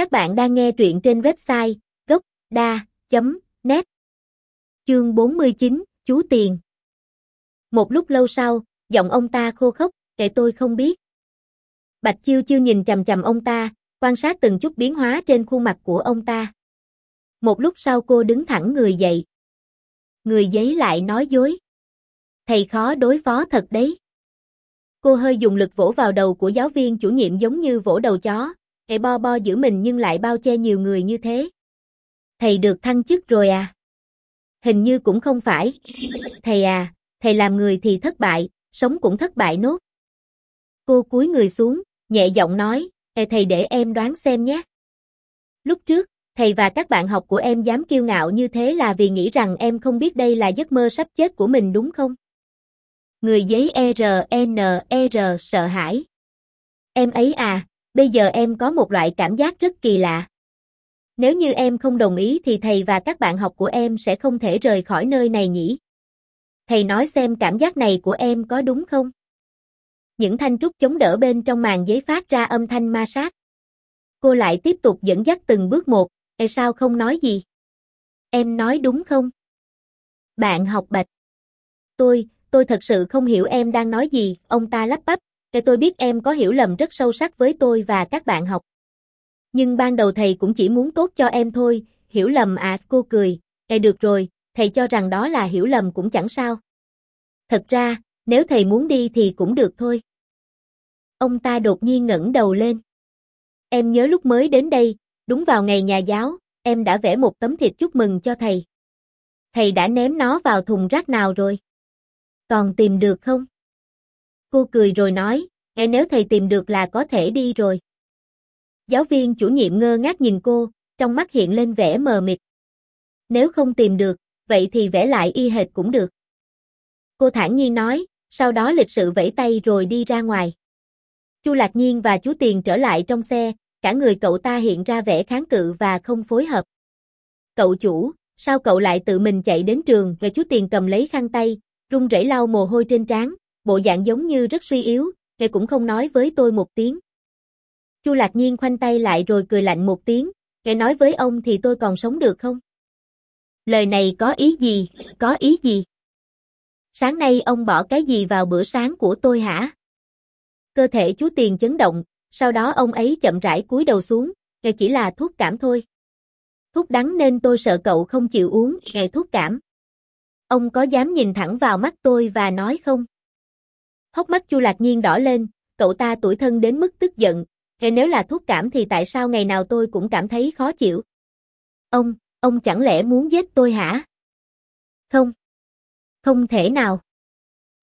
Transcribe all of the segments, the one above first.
Các bạn đang nghe truyện trên website gốc.da.net Chương 49, Chú Tiền Một lúc lâu sau, giọng ông ta khô khốc, kệ tôi không biết. Bạch Chiêu Chiêu nhìn chầm chầm ông ta, quan sát từng chút biến hóa trên khuôn mặt của ông ta. Một lúc sau cô đứng thẳng người dậy. Người giấy lại nói dối. Thầy khó đối phó thật đấy. Cô hơi dùng lực vỗ vào đầu của giáo viên chủ nhiệm giống như vỗ đầu chó, hệ bo bo giữ mình nhưng lại bao che nhiều người như thế. Thầy được thăng chức rồi à? Hình như cũng không phải. Thầy à, thầy làm người thì thất bại, sống cũng thất bại nốt. Cô cúi người xuống, nhẹ giọng nói, Ê thầy để em đoán xem nhé. Lúc trước, thầy và các bạn học của em dám kiêu ngạo như thế là vì nghĩ rằng em không biết đây là giấc mơ sắp chết của mình đúng không? Người giấy ERNER sợ hãi. Em ấy à, bây giờ em có một loại cảm giác rất kỳ lạ. Nếu như em không đồng ý thì thầy và các bạn học của em sẽ không thể rời khỏi nơi này nhỉ? Thầy nói xem cảm giác này của em có đúng không? Những thanh trúc chống đỡ bên trong màn giấy phát ra âm thanh ma sát. Cô lại tiếp tục dẫn dắt từng bước một, Tại sao không nói gì? Em nói đúng không? Bạn học bạch. Tôi, tôi thật sự không hiểu em đang nói gì, ông ta lắp bắp, cái tôi biết em có hiểu lầm rất sâu sắc với tôi và các bạn học. Nhưng ban đầu thầy cũng chỉ muốn tốt cho em thôi, hiểu lầm à, cô cười, e được rồi, thầy cho rằng đó là hiểu lầm cũng chẳng sao. Thật ra, nếu thầy muốn đi thì cũng được thôi. Ông ta đột nhiên ngẩng đầu lên. Em nhớ lúc mới đến đây, đúng vào ngày nhà giáo, em đã vẽ một tấm thiệp chúc mừng cho thầy. Thầy đã ném nó vào thùng rác nào rồi? Còn tìm được không? Cô cười rồi nói, e nếu thầy tìm được là có thể đi rồi. Giáo viên chủ nhiệm ngơ ngác nhìn cô, trong mắt hiện lên vẻ mờ mịt. Nếu không tìm được, vậy thì vẽ lại y hệt cũng được. Cô thản nhiên nói, sau đó lịch sự vẫy tay rồi đi ra ngoài. Chu Lạc Nhiên và chú Tiền trở lại trong xe, cả người cậu ta hiện ra vẻ kháng cự và không phối hợp. Cậu chủ, sao cậu lại tự mình chạy đến trường và chú Tiền cầm lấy khăn tay, run rẩy lau mồ hôi trên trán, bộ dạng giống như rất suy yếu, ngài cũng không nói với tôi một tiếng. Chu Lạc Nhiên khoanh tay lại rồi cười lạnh một tiếng, ngài nói với ông thì tôi còn sống được không? Lời này có ý gì, có ý gì? Sáng nay ông bỏ cái gì vào bữa sáng của tôi hả? Cơ thể chú Tiền chấn động, sau đó ông ấy chậm rãi cúi đầu xuống, nghe chỉ là thuốc cảm thôi. Thuốc đắng nên tôi sợ cậu không chịu uống, nghe thuốc cảm. Ông có dám nhìn thẳng vào mắt tôi và nói không? Hốc mắt Chu Lạc Nhiên đỏ lên, cậu ta tuổi thân đến mức tức giận, nghe nếu là thuốc cảm thì tại sao ngày nào tôi cũng cảm thấy khó chịu? Ông, ông chẳng lẽ muốn giết tôi hả? Không. Không thể nào.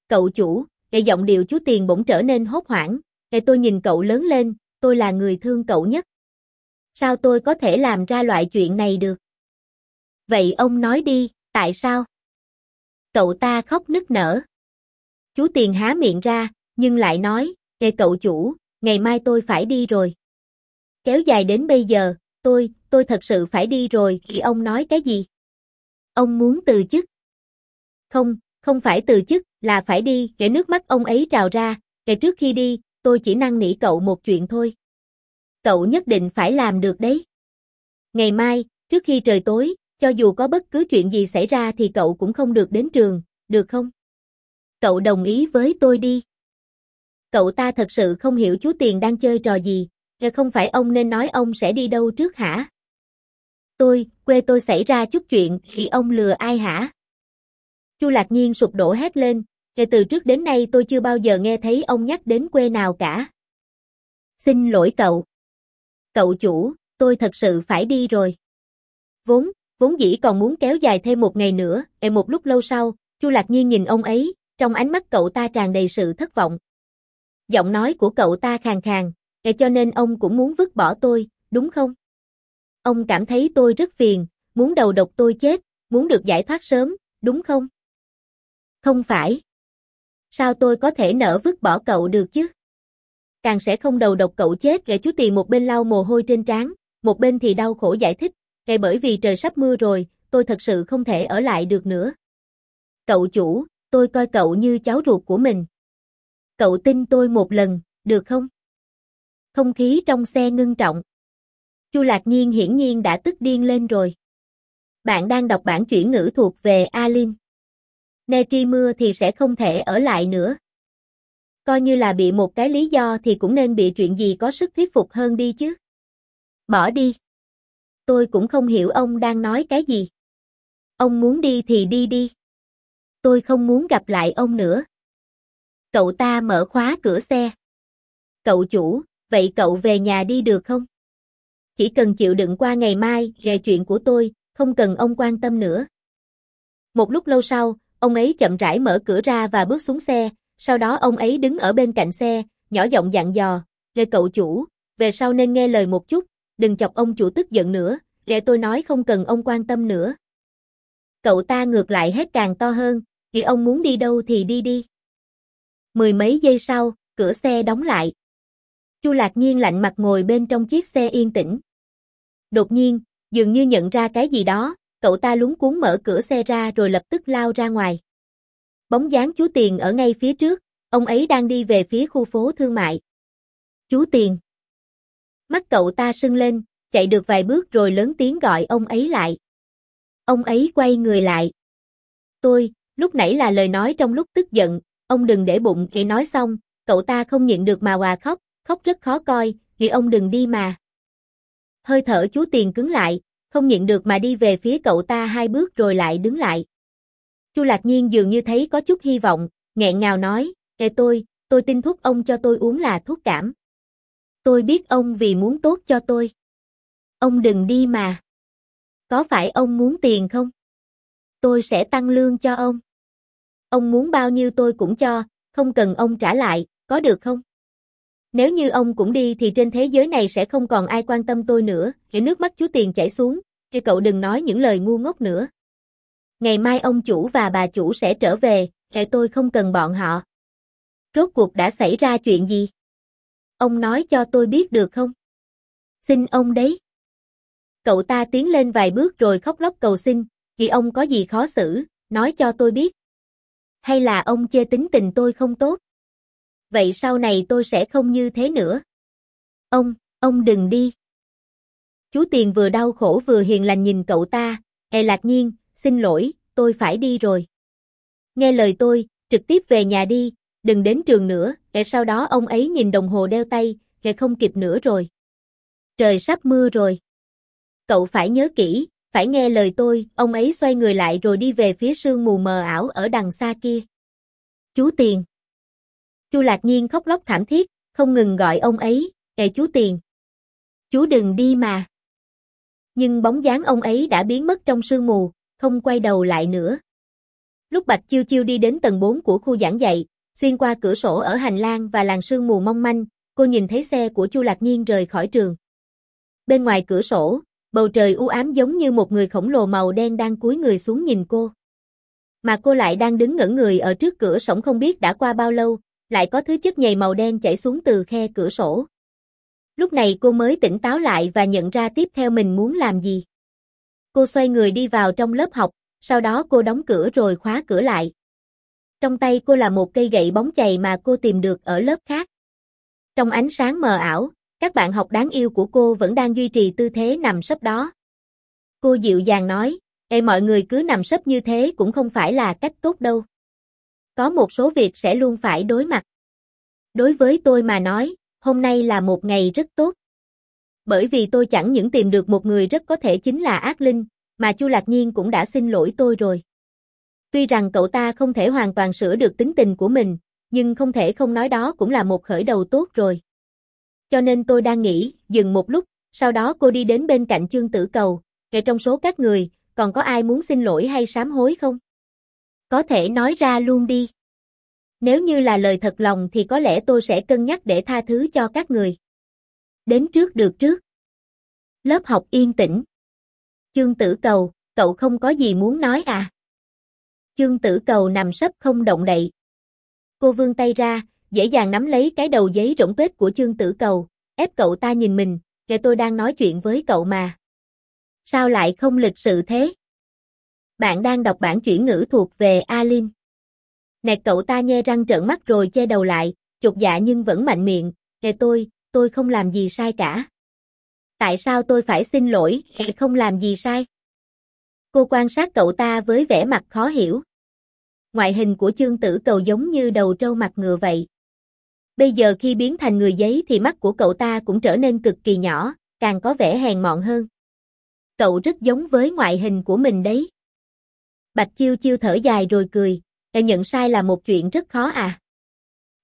Cậu chủ, cái giọng điệu chú tiền bỗng trở nên hốt hoảng, cái tôi nhìn cậu lớn lên, tôi là người thương cậu nhất. Sao tôi có thể làm ra loại chuyện này được? Vậy ông nói đi, tại sao? Cậu ta khóc nức nở. Chú tiền há miệng ra, nhưng lại nói, Ê cậu chủ, ngày mai tôi phải đi rồi. Kéo dài đến bây giờ, tôi, tôi thật sự phải đi rồi, thì ông nói cái gì? Ông muốn từ chức. Không, không phải từ chức, là phải đi, kể nước mắt ông ấy trào ra, kể trước khi đi, tôi chỉ năn nỉ cậu một chuyện thôi. Cậu nhất định phải làm được đấy. Ngày mai, trước khi trời tối, cho dù có bất cứ chuyện gì xảy ra thì cậu cũng không được đến trường, được không? Cậu đồng ý với tôi đi. Cậu ta thật sự không hiểu chú Tiền đang chơi trò gì, nghe không phải ông nên nói ông sẽ đi đâu trước hả? Tôi, quê tôi xảy ra chút chuyện, thì ông lừa ai hả? Chu Lạc Nhiên sụp đổ hét lên, kể từ trước đến nay tôi chưa bao giờ nghe thấy ông nhắc đến quê nào cả. Xin lỗi cậu. Cậu chủ, tôi thật sự phải đi rồi. Vốn, vốn dĩ còn muốn kéo dài thêm một ngày nữa, e một lúc lâu sau, Chu Lạc Nhiên nhìn ông ấy, trong ánh mắt cậu ta tràn đầy sự thất vọng. Giọng nói của cậu ta khàn khàn, e cho nên ông cũng muốn vứt bỏ tôi, đúng không? Ông cảm thấy tôi rất phiền, muốn đầu độc tôi chết, muốn được giải thoát sớm, đúng không? Không phải. Sao tôi có thể nỡ vứt bỏ cậu được chứ? Càng sẽ không đầu độc cậu chết gã chú tiền một bên lau mồ hôi trên trán, một bên thì đau khổ giải thích, kể bởi vì trời sắp mưa rồi, tôi thật sự không thể ở lại được nữa. Cậu chủ, tôi coi cậu như cháu ruột của mình. Cậu tin tôi một lần, được không? Không khí trong xe ngưng trọng. Chu Lạc Nhiên hiển nhiên đã tức điên lên rồi. Bạn đang đọc bản chuyển ngữ thuộc về Alin. Netri mưa thì sẽ không thể ở lại nữa. Coi như là bị một cái lý do thì cũng nên bị chuyện gì có sức thuyết phục hơn đi chứ. Bỏ đi. Tôi cũng không hiểu ông đang nói cái gì. Ông muốn đi thì đi đi. Tôi không muốn gặp lại ông nữa. Cậu ta mở khóa cửa xe. Cậu chủ, vậy cậu về nhà đi được không? Chỉ cần chịu đựng qua ngày mai, về chuyện của tôi, không cần ông quan tâm nữa. Một lúc lâu sau, ông ấy chậm rãi mở cửa ra và bước xuống xe, sau đó ông ấy đứng ở bên cạnh xe, nhỏ giọng dặn dò, lê cậu chủ, về sau nên nghe lời một chút, đừng chọc ông chủ tức giận nữa, ghê tôi nói không cần ông quan tâm nữa." Cậu ta ngược lại hết càng to hơn, "Vì ông muốn đi đâu thì đi đi." Mười mấy giây sau, cửa xe đóng lại. Chu Lạc Nhiên lạnh mặt ngồi bên trong chiếc xe yên tĩnh. Đột nhiên, dường như nhận ra cái gì đó, cậu ta lúng cuốn mở cửa xe ra rồi lập tức lao ra ngoài. Bóng dáng chú Tiền ở ngay phía trước, ông ấy đang đi về phía khu phố thương mại. Chú Tiền. Mắt cậu ta sưng lên, chạy được vài bước rồi lớn tiếng gọi ông ấy lại. Ông ấy quay người lại. Tôi, lúc nãy là lời nói trong lúc tức giận, ông đừng để bụng khi nói xong, cậu ta không nhịn được mà hòa khóc, khóc rất khó coi, nghĩ ông đừng đi mà. Hơi thở chú Tiền cứng lại, không nhịn được mà đi về phía cậu ta hai bước rồi lại đứng lại. Chu Lạc Nhiên dường như thấy có chút hy vọng, nghẹn ngào nói, kệ tôi, tôi tin thuốc ông cho tôi uống là thuốc cảm. Tôi biết ông vì muốn tốt cho tôi. Ông đừng đi mà. Có phải ông muốn tiền không? Tôi sẽ tăng lương cho ông. Ông muốn bao nhiêu tôi cũng cho, không cần ông trả lại, có được không? Nếu như ông cũng đi thì trên thế giới này sẽ không còn ai quan tâm tôi nữa, để nước mắt chú tiền chảy xuống, thì cậu đừng nói những lời ngu ngốc nữa. Ngày mai ông chủ và bà chủ sẽ trở về, hệ tôi không cần bọn họ. Rốt cuộc đã xảy ra chuyện gì? Ông nói cho tôi biết được không? Xin ông đấy. Cậu ta tiến lên vài bước rồi khóc lóc cầu xin, vì ông có gì khó xử, nói cho tôi biết. Hay là ông chê tính tình tôi không tốt? Vậy sau này tôi sẽ không như thế nữa. Ông, ông đừng đi. Chú Tiền vừa đau khổ vừa hiền lành nhìn cậu ta, e lạc nhiên, xin lỗi, tôi phải đi rồi. Nghe lời tôi, trực tiếp về nhà đi, đừng đến trường nữa, để sau đó ông ấy nhìn đồng hồ đeo tay, kẻ không kịp nữa rồi. Trời sắp mưa rồi. Cậu phải nhớ kỹ, phải nghe lời tôi, ông ấy xoay người lại rồi đi về phía sương mù mờ ảo ở đằng xa kia. Chú Tiền. Chu Lạc Nhiên khóc lóc thảm thiết, không ngừng gọi ông ấy, "Ê chú Tiền, chú đừng đi mà." Nhưng bóng dáng ông ấy đã biến mất trong sương mù, không quay đầu lại nữa. Lúc Bạch Chiêu Chiêu đi đến tầng 4 của khu giảng dạy, xuyên qua cửa sổ ở hành lang và làn sương mù mong manh, cô nhìn thấy xe của Chu Lạc Nhiên rời khỏi trường. Bên ngoài cửa sổ, bầu trời u ám giống như một người khổng lồ màu đen đang cúi người xuống nhìn cô. Mà cô lại đang đứng ngẩn người ở trước cửa sổng không biết đã qua bao lâu, lại có thứ chất nhầy màu đen chảy xuống từ khe cửa sổ. Lúc này cô mới tỉnh táo lại và nhận ra tiếp theo mình muốn làm gì. Cô xoay người đi vào trong lớp học, sau đó cô đóng cửa rồi khóa cửa lại. Trong tay cô là một cây gậy bóng chày mà cô tìm được ở lớp khác. Trong ánh sáng mờ ảo, các bạn học đáng yêu của cô vẫn đang duy trì tư thế nằm sấp đó. Cô dịu dàng nói, Ê mọi người cứ nằm sấp như thế cũng không phải là cách tốt đâu. Có một số việc sẽ luôn phải đối mặt. Đối với tôi mà nói, hôm nay là một ngày rất tốt. Bởi vì tôi chẳng những tìm được một người rất có thể chính là ác linh, mà Chu Lạc Nhiên cũng đã xin lỗi tôi rồi. Tuy rằng cậu ta không thể hoàn toàn sửa được tính tình của mình, nhưng không thể không nói đó cũng là một khởi đầu tốt rồi. Cho nên tôi đang nghĩ, dừng một lúc, sau đó cô đi đến bên cạnh chương tử cầu, kể trong số các người, còn có ai muốn xin lỗi hay sám hối không? Có thể nói ra luôn đi. Nếu như là lời thật lòng thì có lẽ tôi sẽ cân nhắc để tha thứ cho các người. Đến trước được trước. Lớp học yên tĩnh. Chương tử cầu, cậu không có gì muốn nói à? Chương tử cầu nằm sấp không động đậy. Cô vươn tay ra, dễ dàng nắm lấy cái đầu giấy rỗng tuếch của chương tử cầu, ép cậu ta nhìn mình, kể tôi đang nói chuyện với cậu mà. Sao lại không lịch sự thế? Bạn đang đọc bản chuyển ngữ thuộc về Alin. Nẹt cậu ta nhe răng trợn mắt rồi che đầu lại, chột dạ nhưng vẫn mạnh miệng, kề tôi, tôi không làm gì sai cả. Tại sao tôi phải xin lỗi, hay không làm gì sai? Cô quan sát cậu ta với vẻ mặt khó hiểu. Ngoại hình của chương tử cầu giống như đầu trâu mặt ngựa vậy. Bây giờ khi biến thành người giấy thì mắt của cậu ta cũng trở nên cực kỳ nhỏ, càng có vẻ hèn mọn hơn. Cậu rất giống với ngoại hình của mình đấy. Bạch Chiêu Chiêu thở dài rồi cười, e nhận sai là một chuyện rất khó à.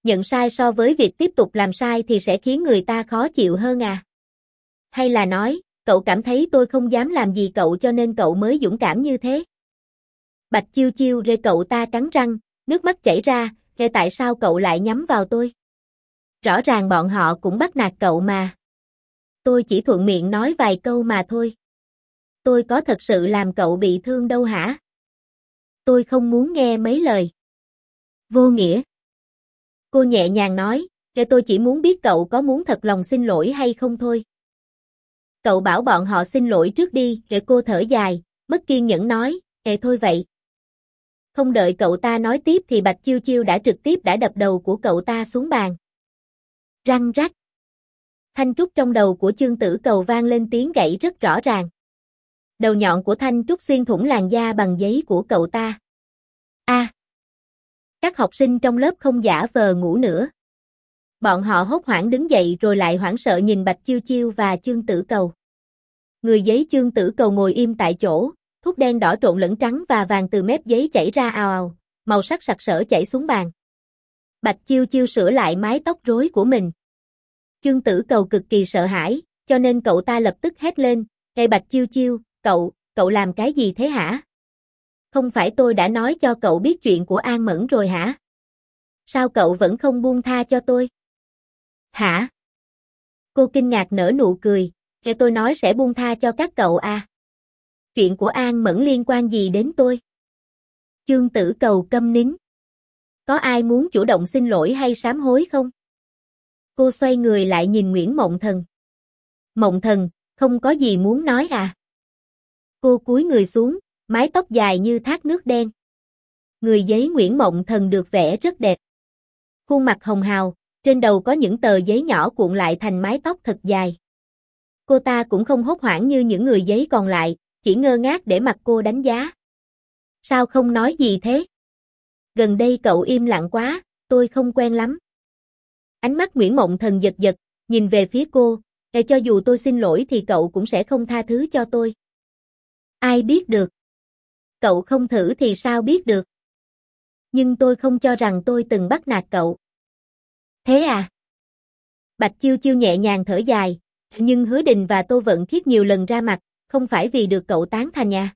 Nhận sai so với việc tiếp tục làm sai thì sẽ khiến người ta khó chịu hơn à. Hay là nói, cậu cảm thấy tôi không dám làm gì cậu cho nên cậu mới dũng cảm như thế. Bạch Chiêu Chiêu rê cậu ta cắn răng, nước mắt chảy ra, nghe tại sao cậu lại nhắm vào tôi. Rõ ràng bọn họ cũng bắt nạt cậu mà. Tôi chỉ thuận miệng nói vài câu mà thôi. Tôi có thật sự làm cậu bị thương đâu hả? Tôi không muốn nghe mấy lời. Vô nghĩa. Cô nhẹ nhàng nói, để tôi chỉ muốn biết cậu có muốn thật lòng xin lỗi hay không thôi. Cậu bảo bọn họ xin lỗi trước đi, để cô thở dài, mất kiên nhẫn nói, ê thôi vậy. Không đợi cậu ta nói tiếp thì Bạch Chiêu Chiêu đã trực tiếp đã đập đầu của cậu ta xuống bàn. Răng rắc. Thanh trúc trong đầu của chương tử cầu vang lên tiếng gãy rất rõ ràng. Đầu nhọn của thanh trúc xuyên thủng làn da bằng giấy của cậu ta. A. Các học sinh trong lớp không giả vờ ngủ nữa. Bọn họ hốt hoảng đứng dậy rồi lại hoảng sợ nhìn Bạch Chiêu Chiêu và Chương Tử Cầu. Người giấy Chương Tử Cầu ngồi im tại chỗ, thuốc đen đỏ trộn lẫn trắng và vàng từ mép giấy chảy ra ào ào, màu sắc sặc sỡ chảy xuống bàn. Bạch Chiêu Chiêu sửa lại mái tóc rối của mình. Chương Tử Cầu cực kỳ sợ hãi, cho nên cậu ta lập tức hét lên, "Ê Bạch Chiêu Chiêu, cậu, cậu làm cái gì thế hả? Không phải tôi đã nói cho cậu biết chuyện của An Mẫn rồi hả? Sao cậu vẫn không buông tha cho tôi?" Hả? Cô kinh ngạc nở nụ cười, "Kể tôi nói sẽ buông tha cho các cậu à?" Chuyện của An Mẫn liên quan gì đến tôi? Chương Tử Cầu câm nín. Có ai muốn chủ động xin lỗi hay sám hối không? Cô xoay người lại nhìn Nguyễn Mộng Thần. Mộng Thần, không có gì muốn nói à? Cô cúi người xuống, mái tóc dài như thác nước đen. Người giấy Nguyễn Mộng Thần được vẽ rất đẹp. Khuôn mặt hồng hào, trên đầu có những tờ giấy nhỏ cuộn lại thành mái tóc thật dài. Cô ta cũng không hốt hoảng như những người giấy còn lại, chỉ ngơ ngác để mặt cô đánh giá. Sao không nói gì thế? Gần đây cậu im lặng quá, tôi không quen lắm. Ánh mắt Nguyễn Mộng Thần giật giật, nhìn về phía cô, e cho dù tôi xin lỗi thì cậu cũng sẽ không tha thứ cho tôi. Ai biết được? Cậu không thử thì sao biết được? Nhưng tôi không cho rằng tôi từng bắt nạt cậu. Thế à? Bạch Chiêu Chiêu nhẹ nhàng thở dài, nhưng Hứa Đình và Tô Vận Khiết nhiều lần ra mặt, không phải vì được cậu tán thành nhà.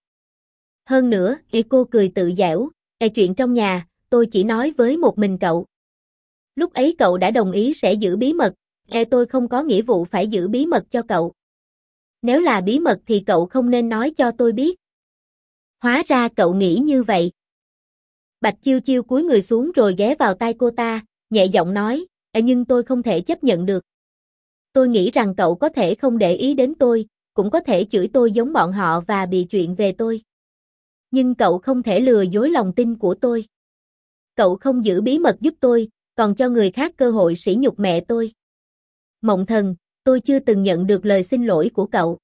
Hơn nữa, y cô cười tự giễu, e chuyện trong nhà, tôi chỉ nói với một mình cậu. Lúc ấy cậu đã đồng ý sẽ giữ bí mật, e tôi không có nghĩa vụ phải giữ bí mật cho cậu. Nếu là bí mật thì cậu không nên nói cho tôi biết. Hóa ra cậu nghĩ như vậy. Bạch Chiêu Chiêu cúi người xuống rồi ghé vào tai cô ta, nhẹ giọng nói, e nhưng tôi không thể chấp nhận được. Tôi nghĩ rằng cậu có thể không để ý đến tôi, cũng có thể chửi tôi giống bọn họ và bị chuyện về tôi. Nhưng cậu không thể lừa dối lòng tin của tôi. Cậu không giữ bí mật giúp tôi, còn cho người khác cơ hội sỉ nhục mẹ tôi. Mộng thần, tôi chưa từng nhận được lời xin lỗi của cậu.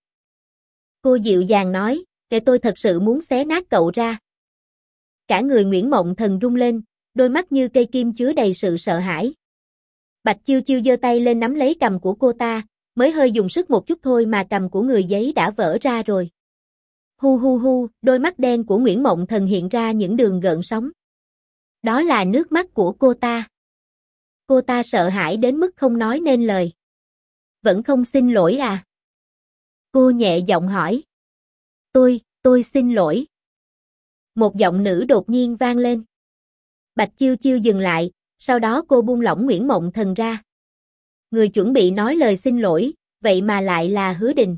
Cô dịu dàng nói, để tôi thật sự muốn xé nát cậu ra. Cả người Nguyễn Mộng thần rung lên, đôi mắt như cây kim chứa đầy sự sợ hãi. Bạch Chiêu Chiêu giơ tay lên nắm lấy cầm của cô ta, mới hơi dùng sức một chút thôi mà cầm của người giấy đã vỡ ra rồi. Hu hu hu, đôi mắt đen của Nguyễn Mộng Thần hiện ra những đường gợn sóng. Đó là nước mắt của cô ta. Cô ta sợ hãi đến mức không nói nên lời. Vẫn không xin lỗi à? Cô nhẹ giọng hỏi. Tôi, tôi xin lỗi. Một giọng nữ đột nhiên vang lên. Bạch Chiêu Chiêu dừng lại, sau đó cô buông lỏng Nguyễn Mộng Thần ra người chuẩn bị nói lời xin lỗi, vậy mà lại là hứa đình.